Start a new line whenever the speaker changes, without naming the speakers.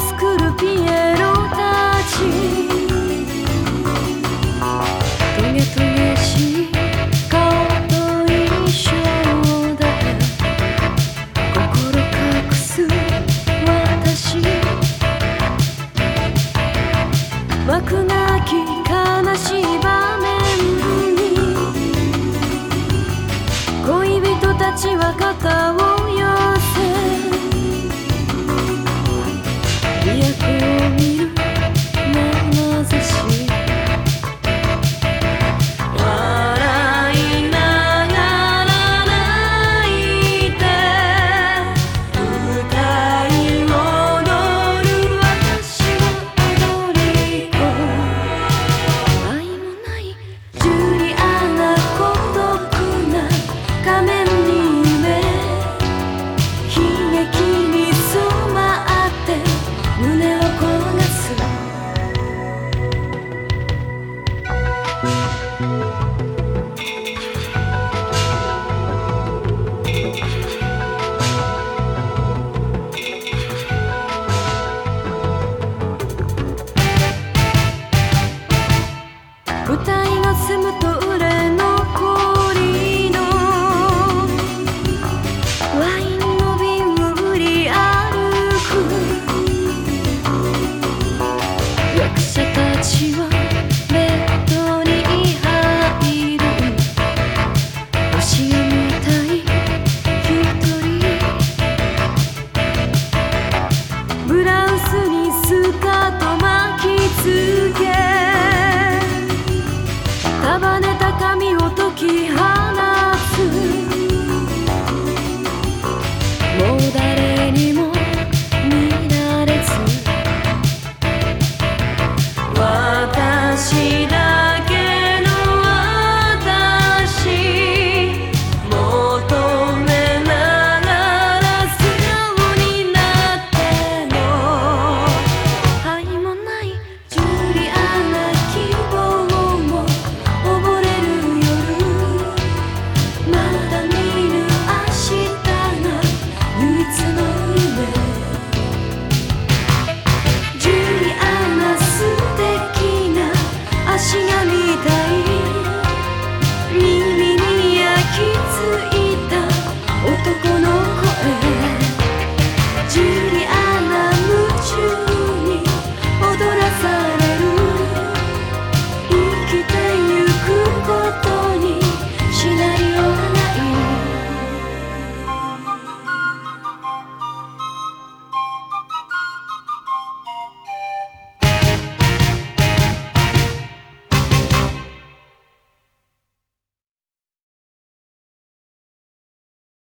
作るピエロたち」「トゲトゲしい顔と印象だが心隠す私」「幕なき悲し。い場面に恋人たちは肩を「笑いながら泣いて」「歌い戻る私はどれか」「愛もないジュリアナ孤独な仮面」役者たちは